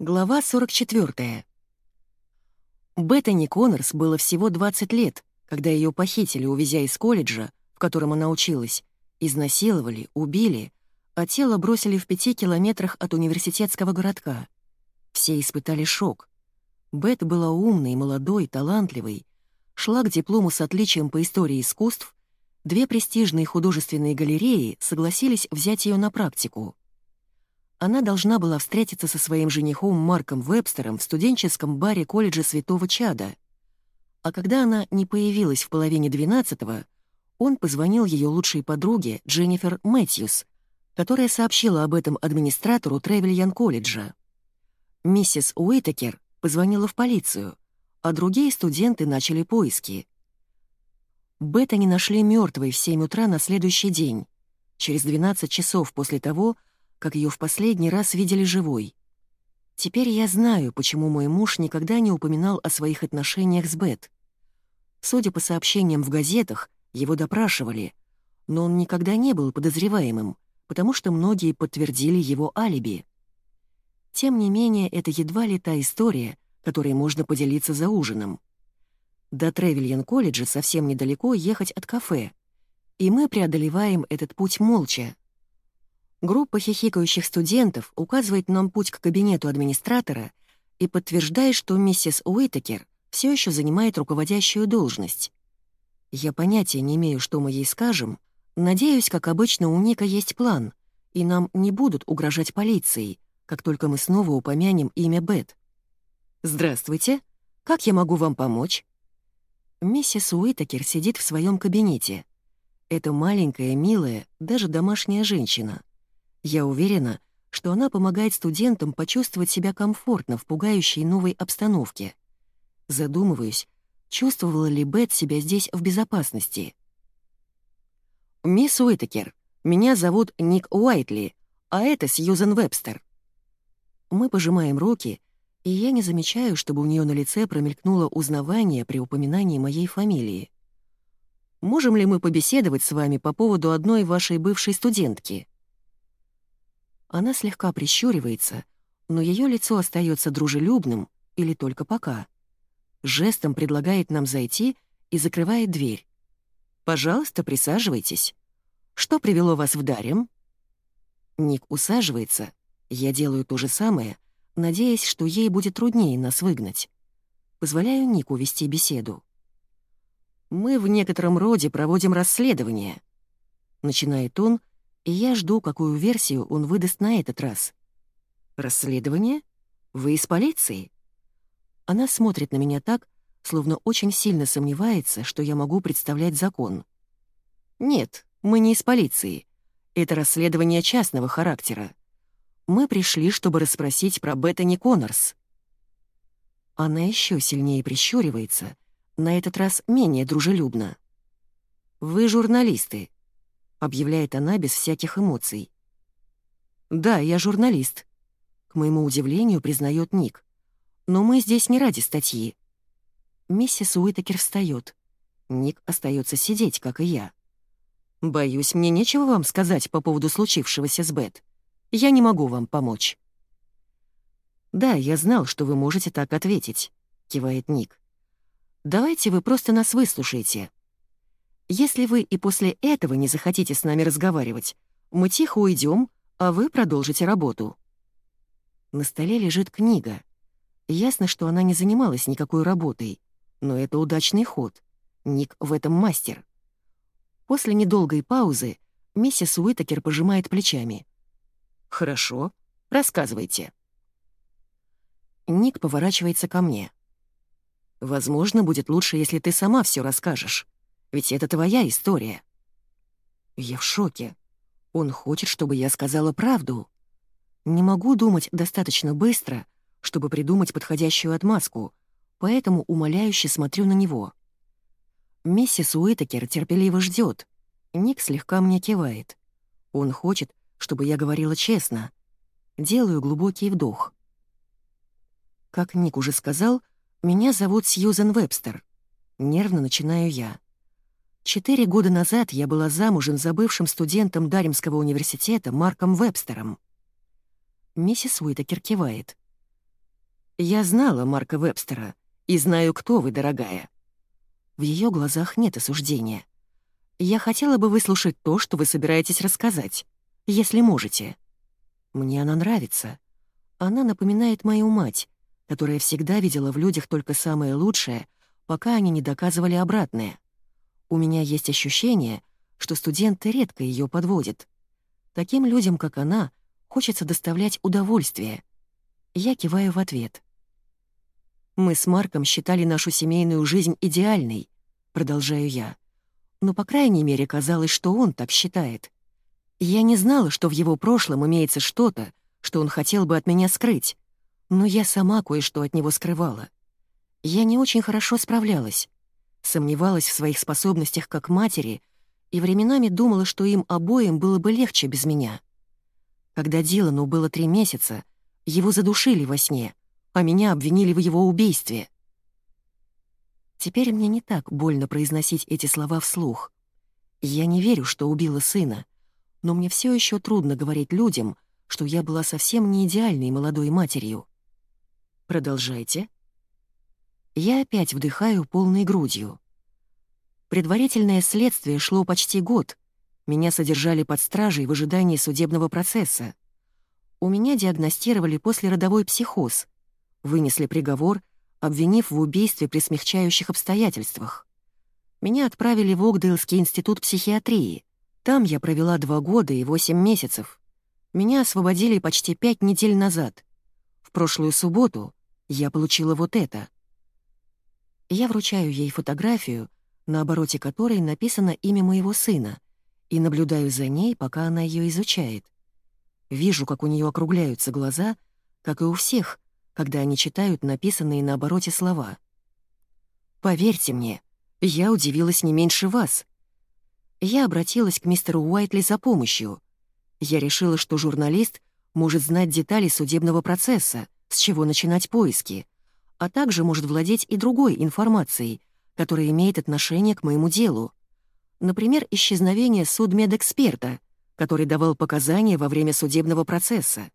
Глава 44. Беттани Коннорс было всего 20 лет, когда ее похитили, увезя из колледжа, в котором она училась, изнасиловали, убили, а тело бросили в пяти километрах от университетского городка. Все испытали шок. Бет была умной, молодой, талантливой, шла к диплому с отличием по истории искусств, две престижные художественные галереи согласились взять ее на практику — она должна была встретиться со своим женихом Марком Вебстером в студенческом баре колледжа Святого Чада. А когда она не появилась в половине двенадцатого, он позвонил ее лучшей подруге Дженнифер Мэтьюс, которая сообщила об этом администратору Тревельян колледжа. Миссис Уитакер позвонила в полицию, а другие студенты начали поиски. Бет они нашли мертвой в 7 утра на следующий день, через 12 часов после того, как ее в последний раз видели живой. Теперь я знаю, почему мой муж никогда не упоминал о своих отношениях с Бет. Судя по сообщениям в газетах, его допрашивали, но он никогда не был подозреваемым, потому что многие подтвердили его алиби. Тем не менее, это едва ли та история, которой можно поделиться за ужином. До Тревельян-колледжа совсем недалеко ехать от кафе, и мы преодолеваем этот путь молча, Группа хихикающих студентов указывает нам путь к кабинету администратора и подтверждает, что миссис Уитакер все еще занимает руководящую должность. Я понятия не имею, что мы ей скажем. Надеюсь, как обычно, у Ника есть план, и нам не будут угрожать полицией, как только мы снова упомянем имя Бет. «Здравствуйте. Как я могу вам помочь?» Миссис Уитакер сидит в своем кабинете. Это маленькая, милая, даже домашняя женщина. Я уверена, что она помогает студентам почувствовать себя комфортно в пугающей новой обстановке. Задумываюсь, чувствовала ли Бет себя здесь в безопасности. «Мисс Уитакер, меня зовут Ник Уайтли, а это Сьюзен Вебстер». Мы пожимаем руки, и я не замечаю, чтобы у нее на лице промелькнуло узнавание при упоминании моей фамилии. «Можем ли мы побеседовать с вами по поводу одной вашей бывшей студентки?» Она слегка прищуривается, но ее лицо остается дружелюбным или только пока. Жестом предлагает нам зайти и закрывает дверь. «Пожалуйста, присаживайтесь. Что привело вас в Дарем?» Ник усаживается, я делаю то же самое, надеясь, что ей будет труднее нас выгнать. Позволяю Нику вести беседу. «Мы в некотором роде проводим расследование», — начинает он, и я жду, какую версию он выдаст на этот раз. «Расследование? Вы из полиции?» Она смотрит на меня так, словно очень сильно сомневается, что я могу представлять закон. «Нет, мы не из полиции. Это расследование частного характера. Мы пришли, чтобы расспросить про Беттани Коннорс». Она еще сильнее прищуривается, на этот раз менее дружелюбно. «Вы журналисты. — объявляет она без всяких эмоций. «Да, я журналист», — к моему удивлению признает Ник. «Но мы здесь не ради статьи». Миссис Уитакер встает. Ник остается сидеть, как и я. «Боюсь, мне нечего вам сказать по поводу случившегося с Бет. Я не могу вам помочь». «Да, я знал, что вы можете так ответить», — кивает Ник. «Давайте вы просто нас выслушаете. Если вы и после этого не захотите с нами разговаривать, мы тихо уйдем, а вы продолжите работу». На столе лежит книга. Ясно, что она не занималась никакой работой, но это удачный ход. Ник в этом мастер. После недолгой паузы миссис Уитакер пожимает плечами. «Хорошо, рассказывайте». Ник поворачивается ко мне. «Возможно, будет лучше, если ты сама все расскажешь. Ведь это твоя история». Я в шоке. Он хочет, чтобы я сказала правду. Не могу думать достаточно быстро, чтобы придумать подходящую отмазку, поэтому умоляюще смотрю на него. Миссис Уитакер терпеливо ждет. Ник слегка мне кивает. Он хочет, чтобы я говорила честно. Делаю глубокий вдох. Как Ник уже сказал, меня зовут Сьюзен Вебстер. Нервно начинаю я. Четыре года назад я была замужем за бывшим студентом Даримского университета Марком Вебстером. Миссис Уитакер кивает. «Я знала Марка Вебстера и знаю, кто вы, дорогая». В ее глазах нет осуждения. «Я хотела бы выслушать то, что вы собираетесь рассказать, если можете». Мне она нравится. Она напоминает мою мать, которая всегда видела в людях только самое лучшее, пока они не доказывали обратное. У меня есть ощущение, что студенты редко ее подводят. Таким людям, как она, хочется доставлять удовольствие. Я киваю в ответ. «Мы с Марком считали нашу семейную жизнь идеальной», — продолжаю я. Но, по крайней мере, казалось, что он так считает. Я не знала, что в его прошлом имеется что-то, что он хотел бы от меня скрыть, но я сама кое-что от него скрывала. Я не очень хорошо справлялась, сомневалась в своих способностях как матери и временами думала, что им обоим было бы легче без меня. Когда Дилану было три месяца, его задушили во сне, а меня обвинили в его убийстве. Теперь мне не так больно произносить эти слова вслух. Я не верю, что убила сына, но мне все еще трудно говорить людям, что я была совсем не идеальной молодой матерью. Продолжайте. Я опять вдыхаю полной грудью. Предварительное следствие шло почти год. Меня содержали под стражей в ожидании судебного процесса. У меня диагностировали послеродовой психоз. Вынесли приговор, обвинив в убийстве при смягчающих обстоятельствах. Меня отправили в Огдейлский институт психиатрии. Там я провела два года и восемь месяцев. Меня освободили почти пять недель назад. В прошлую субботу я получила вот это. Я вручаю ей фотографию, на обороте которой написано имя моего сына, и наблюдаю за ней, пока она ее изучает. Вижу, как у нее округляются глаза, как и у всех, когда они читают написанные на обороте слова. «Поверьте мне, я удивилась не меньше вас», я обратилась к мистеру Уайтли за помощью. Я решила, что журналист может знать детали судебного процесса, с чего начинать поиски, а также может владеть и другой информацией, которая имеет отношение к моему делу. Например, исчезновение судмедэксперта, который давал показания во время судебного процесса.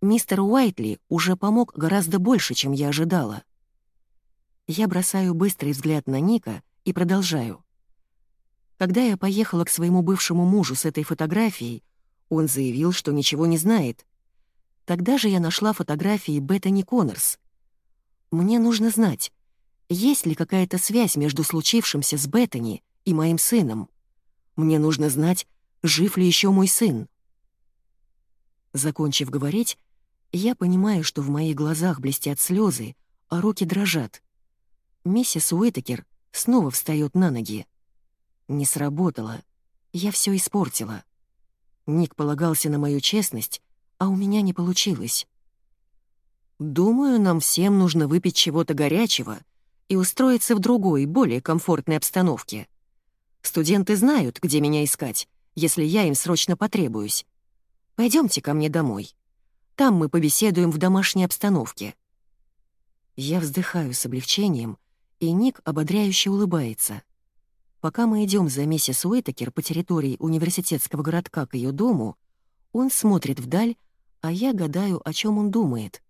Мистер Уайтли уже помог гораздо больше, чем я ожидала. Я бросаю быстрый взгляд на Ника и продолжаю. Когда я поехала к своему бывшему мужу с этой фотографией, он заявил, что ничего не знает. Тогда же я нашла фотографии Беттани Коннорс. Мне нужно знать, есть ли какая-то связь между случившимся с Беттани и моим сыном. Мне нужно знать, жив ли еще мой сын. Закончив говорить, я понимаю, что в моих глазах блестят слезы, а руки дрожат. Миссис Уитакер снова встает на ноги. Не сработало. Я все испортила. Ник полагался на мою честность, а у меня не получилось. Думаю, нам всем нужно выпить чего-то горячего и устроиться в другой, более комфортной обстановке. Студенты знают, где меня искать, если я им срочно потребуюсь. Пойдемте ко мне домой. Там мы побеседуем в домашней обстановке. Я вздыхаю с облегчением, и Ник ободряюще улыбается. Пока мы идем за миссис Уитакер по территории университетского городка к ее дому, он смотрит вдаль, а я гадаю, о чем он думает.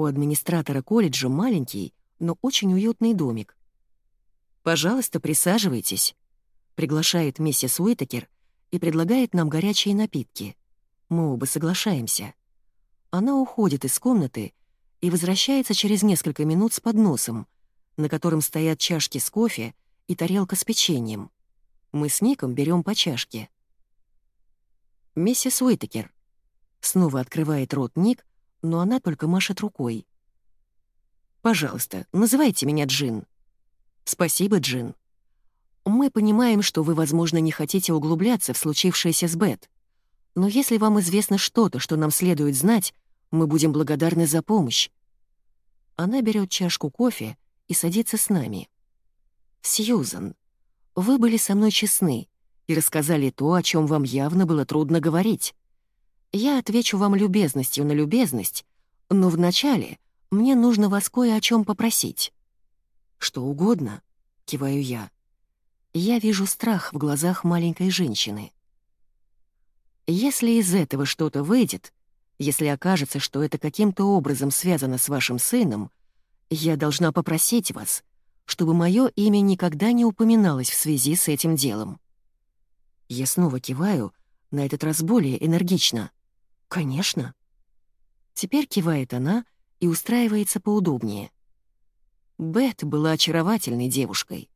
У администратора колледжа маленький, но очень уютный домик. «Пожалуйста, присаживайтесь», — приглашает миссис Уитакер и предлагает нам горячие напитки. Мы оба соглашаемся. Она уходит из комнаты и возвращается через несколько минут с подносом, на котором стоят чашки с кофе и тарелка с печеньем. Мы с Ником берем по чашке. «Миссис Уитакер». Снова открывает рот Ник, но она только машет рукой. «Пожалуйста, называйте меня Джин». «Спасибо, Джин. Мы понимаем, что вы, возможно, не хотите углубляться в случившееся с Бет. Но если вам известно что-то, что нам следует знать, мы будем благодарны за помощь». Она берет чашку кофе и садится с нами. «Сьюзан, вы были со мной честны и рассказали то, о чем вам явно было трудно говорить. Я отвечу вам любезностью на любезность, но вначале мне нужно вас кое о чем попросить». «Что угодно», — киваю я. Я вижу страх в глазах маленькой женщины. «Если из этого что-то выйдет, Если окажется, что это каким-то образом связано с вашим сыном, я должна попросить вас, чтобы мое имя никогда не упоминалось в связи с этим делом». Я снова киваю, на этот раз более энергично. «Конечно». Теперь кивает она и устраивается поудобнее. Бет была очаровательной девушкой.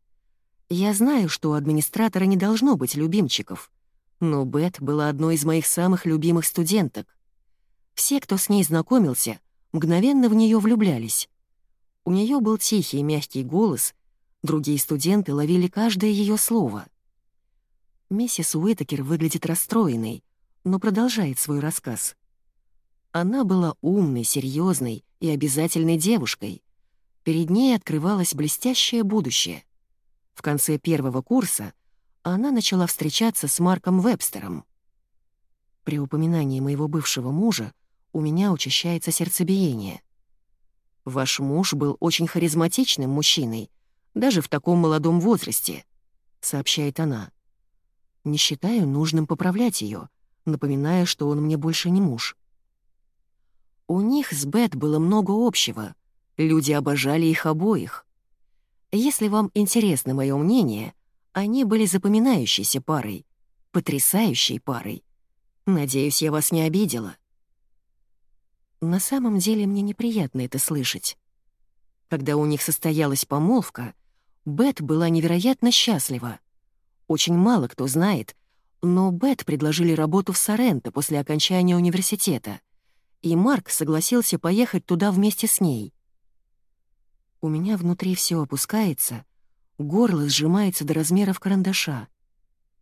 Я знаю, что у администратора не должно быть любимчиков, но Бет была одной из моих самых любимых студенток. Все, кто с ней знакомился, мгновенно в нее влюблялись. У нее был тихий мягкий голос, другие студенты ловили каждое ее слово. Миссис Уитакер выглядит расстроенной, но продолжает свой рассказ. Она была умной, серьезной и обязательной девушкой. Перед ней открывалось блестящее будущее. В конце первого курса она начала встречаться с Марком Вебстером. При упоминании моего бывшего мужа у меня учащается сердцебиение. Ваш муж был очень харизматичным мужчиной, даже в таком молодом возрасте, сообщает она. Не считаю нужным поправлять ее, напоминая, что он мне больше не муж. У них с Бет было много общего — Люди обожали их обоих. Если вам интересно мое мнение, они были запоминающейся парой, потрясающей парой. Надеюсь, я вас не обидела. На самом деле мне неприятно это слышать. Когда у них состоялась помолвка, Бет была невероятно счастлива. Очень мало кто знает, но Бет предложили работу в Соренто после окончания университета, и Марк согласился поехать туда вместе с ней. У меня внутри все опускается, горло сжимается до размеров карандаша.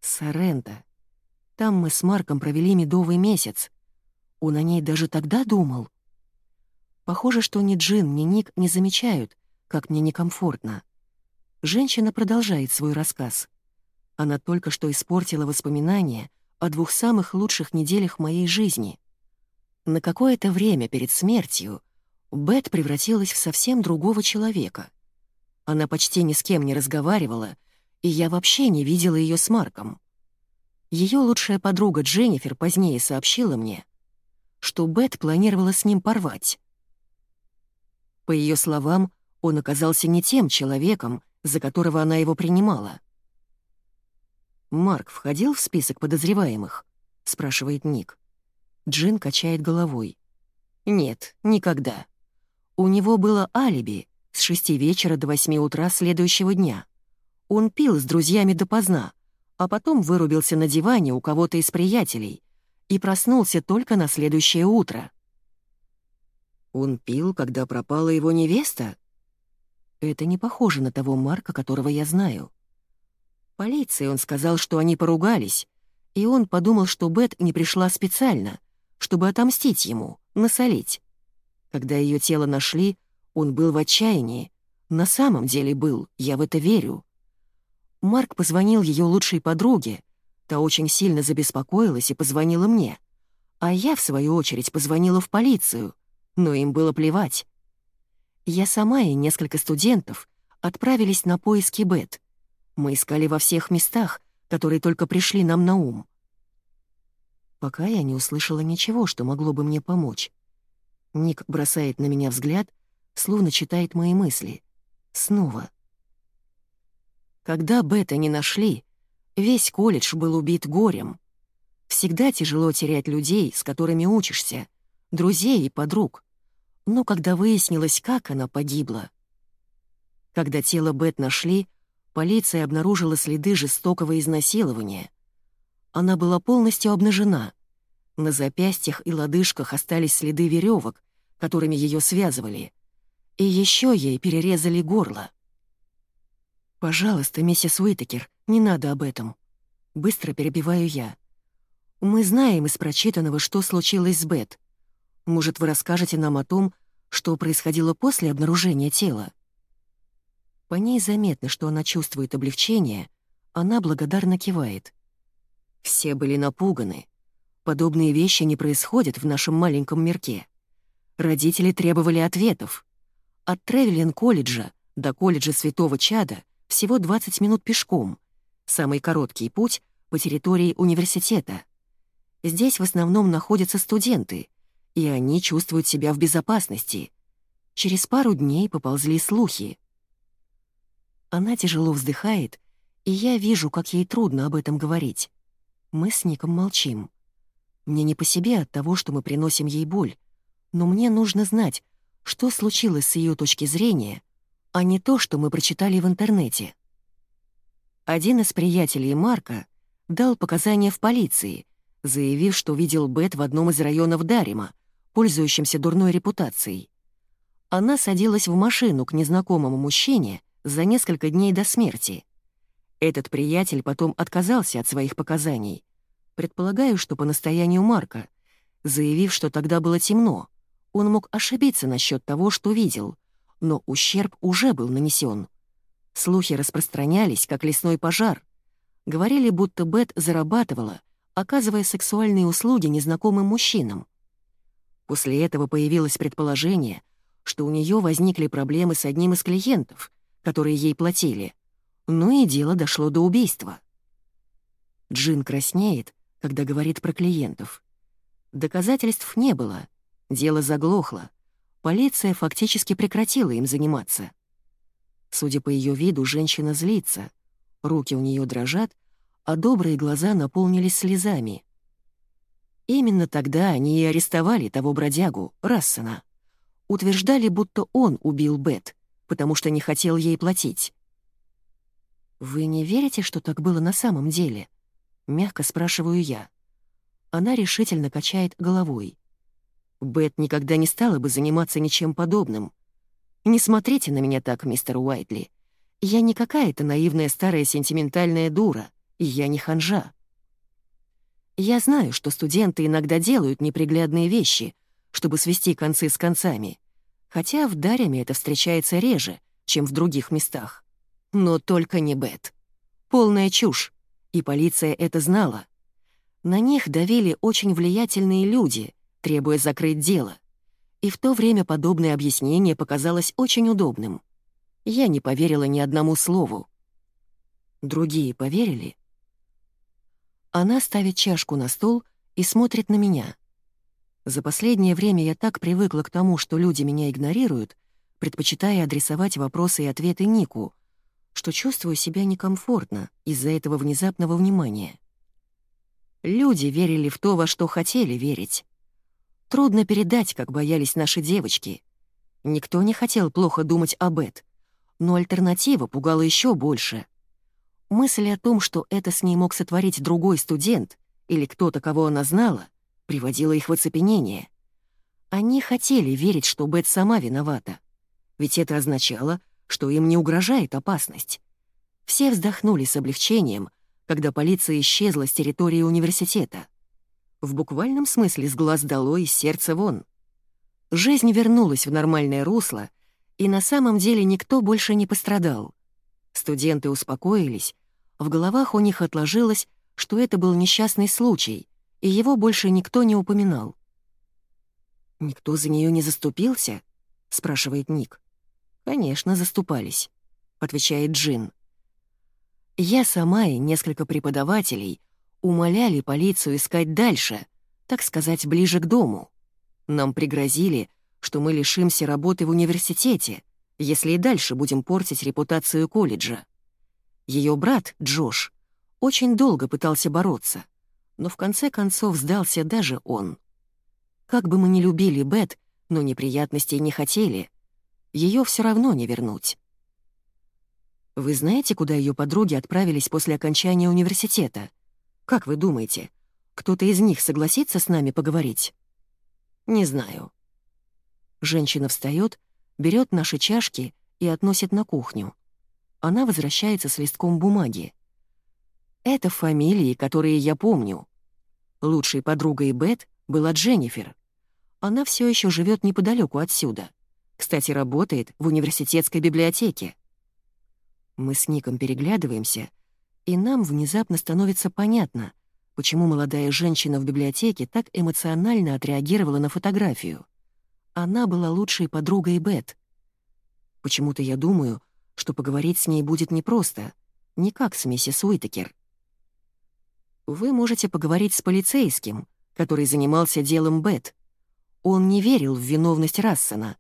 Соренто. Там мы с Марком провели медовый месяц. Он о ней даже тогда думал. Похоже, что ни Джин, ни Ник не замечают, как мне некомфортно. Женщина продолжает свой рассказ. Она только что испортила воспоминания о двух самых лучших неделях моей жизни. На какое-то время перед смертью Бет превратилась в совсем другого человека. Она почти ни с кем не разговаривала, и я вообще не видела ее с Марком. Ее лучшая подруга Дженнифер позднее сообщила мне, что Бет планировала с ним порвать. По ее словам, он оказался не тем человеком, за которого она его принимала. «Марк входил в список подозреваемых?» — спрашивает Ник. Джин качает головой. «Нет, никогда». У него было алиби с шести вечера до восьми утра следующего дня. Он пил с друзьями допоздна, а потом вырубился на диване у кого-то из приятелей и проснулся только на следующее утро. Он пил, когда пропала его невеста? Это не похоже на того Марка, которого я знаю. Полиции он сказал, что они поругались, и он подумал, что Бет не пришла специально, чтобы отомстить ему, насолить. Когда ее тело нашли, он был в отчаянии. На самом деле был, я в это верю. Марк позвонил ее лучшей подруге. Та очень сильно забеспокоилась и позвонила мне. А я, в свою очередь, позвонила в полицию, но им было плевать. Я сама и несколько студентов отправились на поиски Бет. Мы искали во всех местах, которые только пришли нам на ум. Пока я не услышала ничего, что могло бы мне помочь. Ник бросает на меня взгляд, словно читает мои мысли. Снова. Когда Бета не нашли, весь колледж был убит горем. Всегда тяжело терять людей, с которыми учишься, друзей и подруг. Но когда выяснилось, как она погибла... Когда тело Бет нашли, полиция обнаружила следы жестокого изнасилования. Она была полностью обнажена — на запястьях и лодыжках остались следы веревок, которыми ее связывали. И еще ей перерезали горло. «Пожалуйста, миссис Уитакер, не надо об этом». Быстро перебиваю я. «Мы знаем из прочитанного, что случилось с Бет. Может, вы расскажете нам о том, что происходило после обнаружения тела?» По ней заметно, что она чувствует облегчение, она благодарно кивает. Все были напуганы. Подобные вещи не происходят в нашем маленьком мирке. Родители требовали ответов. От Тревелин-колледжа до колледжа Святого Чада всего 20 минут пешком. Самый короткий путь по территории университета. Здесь в основном находятся студенты, и они чувствуют себя в безопасности. Через пару дней поползли слухи. Она тяжело вздыхает, и я вижу, как ей трудно об этом говорить. Мы с Ником молчим. Мне не по себе от того, что мы приносим ей боль, но мне нужно знать, что случилось с ее точки зрения, а не то, что мы прочитали в интернете. Один из приятелей Марка дал показания в полиции, заявив, что видел Бет в одном из районов Дарима, пользующимся дурной репутацией. Она садилась в машину к незнакомому мужчине за несколько дней до смерти. Этот приятель потом отказался от своих показаний. Предполагаю, что по настоянию Марка, заявив, что тогда было темно. Он мог ошибиться насчет того, что видел, но ущерб уже был нанесен. Слухи распространялись, как лесной пожар. Говорили, будто Бет зарабатывала, оказывая сексуальные услуги незнакомым мужчинам. После этого появилось предположение, что у нее возникли проблемы с одним из клиентов, которые ей платили. Ну и дело дошло до убийства. Джин краснеет, когда говорит про клиентов. Доказательств не было, дело заглохло. Полиция фактически прекратила им заниматься. Судя по ее виду, женщина злится. Руки у нее дрожат, а добрые глаза наполнились слезами. Именно тогда они и арестовали того бродягу, Рассена. Утверждали, будто он убил Бет, потому что не хотел ей платить. «Вы не верите, что так было на самом деле?» — мягко спрашиваю я. Она решительно качает головой. Бет никогда не стала бы заниматься ничем подобным. Не смотрите на меня так, мистер Уайтли. Я не какая-то наивная старая сентиментальная дура, и я не ханжа. Я знаю, что студенты иногда делают неприглядные вещи, чтобы свести концы с концами, хотя в Даряме это встречается реже, чем в других местах. Но только не Бет. Полная чушь, и полиция это знала. На них давили очень влиятельные люди, требуя закрыть дело и в то время подобное объяснение показалось очень удобным. Я не поверила ни одному слову. Другие поверили? Она ставит чашку на стол и смотрит на меня. За последнее время я так привыкла к тому, что люди меня игнорируют, предпочитая адресовать вопросы и ответы Нику, что чувствую себя некомфортно из-за этого внезапного внимания. Люди верили в то, во что хотели верить. Трудно передать, как боялись наши девочки. Никто не хотел плохо думать об Эд, но альтернатива пугала еще больше. Мысль о том, что это с ней мог сотворить другой студент или кто-то, кого она знала, приводила их в оцепенение. Они хотели верить, что Бет сама виновата, ведь это означало, что им не угрожает опасность. Все вздохнули с облегчением, когда полиция исчезла с территории университета. В буквальном смысле с глаз долой и сердца вон. Жизнь вернулась в нормальное русло, и на самом деле никто больше не пострадал. Студенты успокоились, в головах у них отложилось, что это был несчастный случай, и его больше никто не упоминал. «Никто за нее не заступился?» — спрашивает Ник. «Конечно, заступались», — отвечает Джин. «Я сама и несколько преподавателей — умоляли полицию искать дальше, так сказать, ближе к дому. Нам пригрозили, что мы лишимся работы в университете, если и дальше будем портить репутацию колледжа. Ее брат, Джош, очень долго пытался бороться, но в конце концов сдался даже он. Как бы мы ни любили Бет, но неприятностей не хотели, ее все равно не вернуть. Вы знаете, куда ее подруги отправились после окончания университета? Как вы думаете, кто-то из них согласится с нами поговорить? Не знаю. Женщина встает, берет наши чашки и относит на кухню. Она возвращается с листком бумаги. Это фамилии, которые я помню. Лучшей подругой Бет была Дженнифер. Она все еще живет неподалеку отсюда. Кстати, работает в университетской библиотеке. Мы с Ником переглядываемся — и нам внезапно становится понятно, почему молодая женщина в библиотеке так эмоционально отреагировала на фотографию. Она была лучшей подругой Бет. Почему-то я думаю, что поговорить с ней будет непросто, не как с миссис Уитакер. Вы можете поговорить с полицейским, который занимался делом Бет. Он не верил в виновность Рассена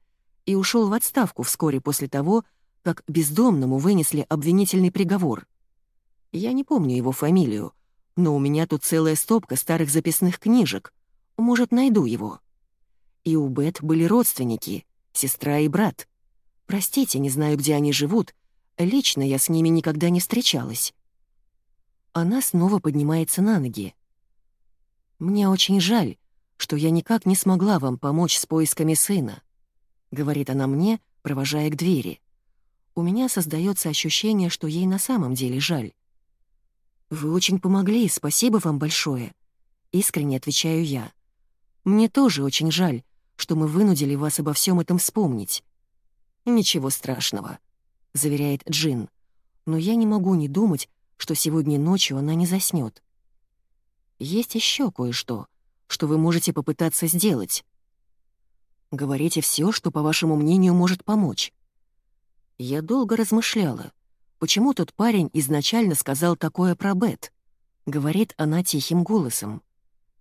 и ушел в отставку вскоре после того, как бездомному вынесли обвинительный приговор. Я не помню его фамилию, но у меня тут целая стопка старых записных книжек. Может, найду его. И у Бет были родственники, сестра и брат. Простите, не знаю, где они живут. Лично я с ними никогда не встречалась. Она снова поднимается на ноги. «Мне очень жаль, что я никак не смогла вам помочь с поисками сына», — говорит она мне, провожая к двери. У меня создается ощущение, что ей на самом деле жаль. «Вы очень помогли, спасибо вам большое», — искренне отвечаю я. «Мне тоже очень жаль, что мы вынудили вас обо всем этом вспомнить». «Ничего страшного», — заверяет Джин. «Но я не могу не думать, что сегодня ночью она не заснет. Есть еще кое-что, что вы можете попытаться сделать. Говорите все, что, по вашему мнению, может помочь. Я долго размышляла, почему тот парень изначально сказал такое про Бет. Говорит она тихим голосом.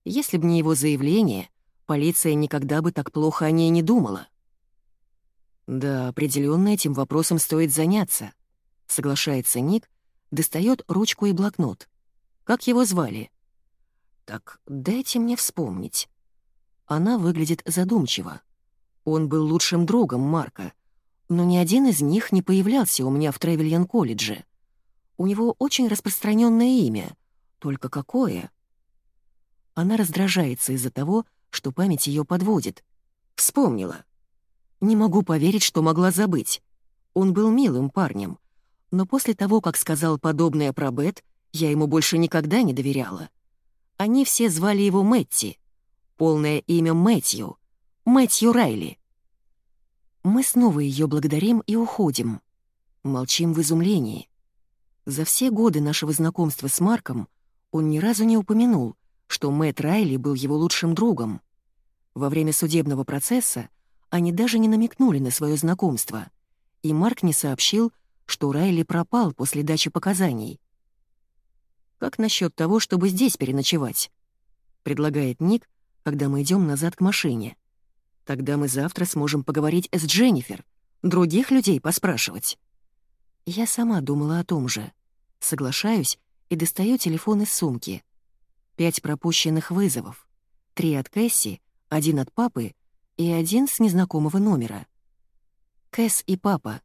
Если б не его заявление, полиция никогда бы так плохо о ней не думала. Да, определенно этим вопросом стоит заняться, соглашается Ник, достает ручку и блокнот. Как его звали? Так, дайте мне вспомнить. Она выглядит задумчиво. Он был лучшим другом Марка, но ни один из них не появлялся у меня в Тревельян-колледже. У него очень распространенное имя. Только какое? Она раздражается из-за того, что память ее подводит. Вспомнила. Не могу поверить, что могла забыть. Он был милым парнем. Но после того, как сказал подобное про Бет, я ему больше никогда не доверяла. Они все звали его Мэтти. Полное имя Мэтью. Мэтью Райли. Мы снова ее благодарим и уходим. Молчим в изумлении. За все годы нашего знакомства с Марком он ни разу не упомянул, что Мэтт Райли был его лучшим другом. Во время судебного процесса они даже не намекнули на свое знакомство, и Марк не сообщил, что Райли пропал после дачи показаний. «Как насчет того, чтобы здесь переночевать?» — предлагает Ник, когда мы идем назад к машине. «Тогда мы завтра сможем поговорить с Дженнифер, других людей поспрашивать». Я сама думала о том же. Соглашаюсь и достаю телефон из сумки. Пять пропущенных вызовов. Три от Кэсси, один от папы и один с незнакомого номера. Кэс и папа.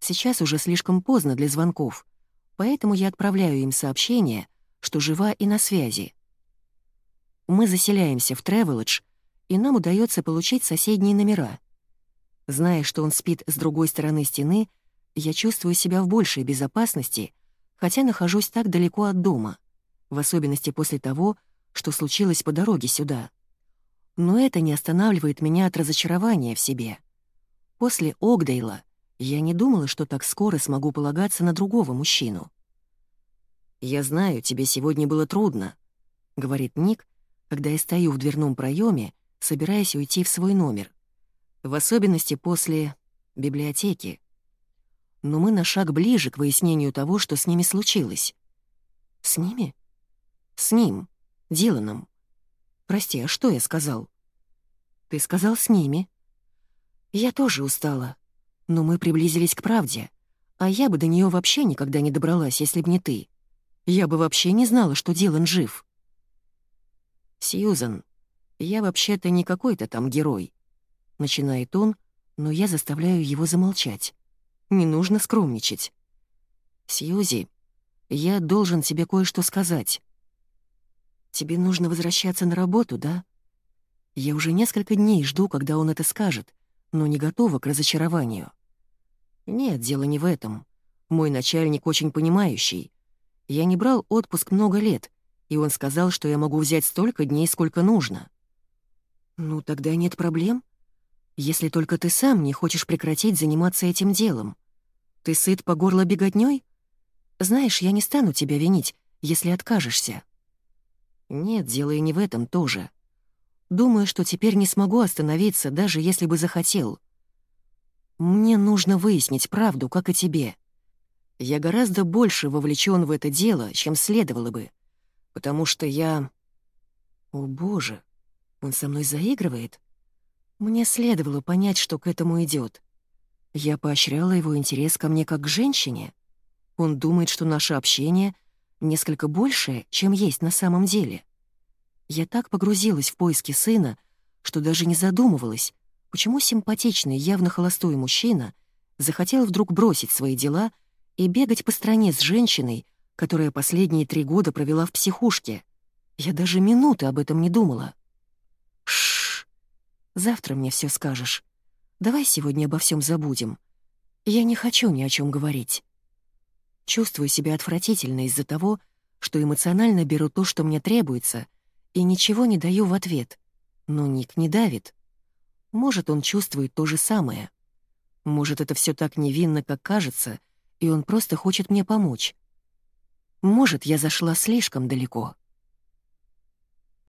Сейчас уже слишком поздно для звонков — поэтому я отправляю им сообщение, что жива и на связи. Мы заселяемся в Тревеледж, и нам удается получить соседние номера. Зная, что он спит с другой стороны стены, я чувствую себя в большей безопасности, хотя нахожусь так далеко от дома, в особенности после того, что случилось по дороге сюда. Но это не останавливает меня от разочарования в себе. После Огдейла я не думала, что так скоро смогу полагаться на другого мужчину. «Я знаю, тебе сегодня было трудно», — говорит Ник, когда я стою в дверном проеме, собираясь уйти в свой номер. В особенности после библиотеки. Но мы на шаг ближе к выяснению того, что с ними случилось. С ними? С ним, Диланом. Прости, а что я сказал? Ты сказал «с ними». Я тоже устала. Но мы приблизились к правде, а я бы до нее вообще никогда не добралась, если б не ты. Я бы вообще не знала, что Дилан жив. Сьюзан, я вообще-то не какой-то там герой. Начинает он, но я заставляю его замолчать. Не нужно скромничать. Сьюзи, я должен тебе кое-что сказать. Тебе нужно возвращаться на работу, да? Я уже несколько дней жду, когда он это скажет, но не готова к разочарованию. Нет, дело не в этом. Мой начальник очень понимающий. Я не брал отпуск много лет, и он сказал, что я могу взять столько дней, сколько нужно. Ну, тогда нет проблем. Если только ты сам не хочешь прекратить заниматься этим делом. Ты сыт по горло беготнёй? Знаешь, я не стану тебя винить, если откажешься. Нет, дело и не в этом тоже. Думаю, что теперь не смогу остановиться, даже если бы захотел. Мне нужно выяснить правду, как и тебе. Я гораздо больше вовлечен в это дело, чем следовало бы, потому что я... О, боже. Он со мной заигрывает? Мне следовало понять, что к этому идет. Я поощряла его интерес ко мне как к женщине. Он думает, что наше общение несколько большее, чем есть на самом деле. Я так погрузилась в поиски сына, что даже не задумывалась, почему симпатичный, явно холостой мужчина захотел вдруг бросить свои дела и бегать по стране с женщиной, которая последние три года провела в психушке. Я даже минуты об этом не думала. Шш. Завтра мне все скажешь. Давай сегодня обо всем забудем. Я не хочу ни о чем говорить. Чувствую себя отвратительно из-за того, что эмоционально беру то, что мне требуется, и ничего не даю в ответ. Но Ник не давит. Может, он чувствует то же самое. Может, это все так невинно, как кажется, и он просто хочет мне помочь. Может, я зашла слишком далеко.